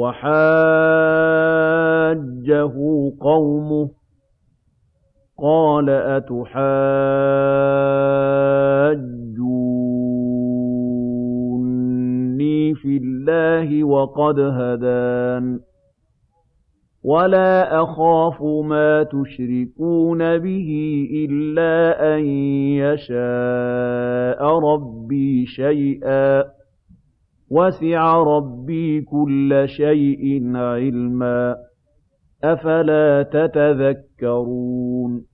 وَحَاجَّهُ قَوْمُهُ ۚ قَالَ أَتُحَاجُّونِّي فِي اللَّهِ وَقَدْ هَدَانِ ۚ وَلَا أَخَافُ مَا تُشْرِكُونَ بِهِ إِلَّا أَن يَشَاءَ رَبِّي شَيْئًا ۗ وَسِعَ رَبِّي كُلَّ شَيْءٍ عِلْمًا ۗ أَفَلَا تَتَذَكَّرُونَ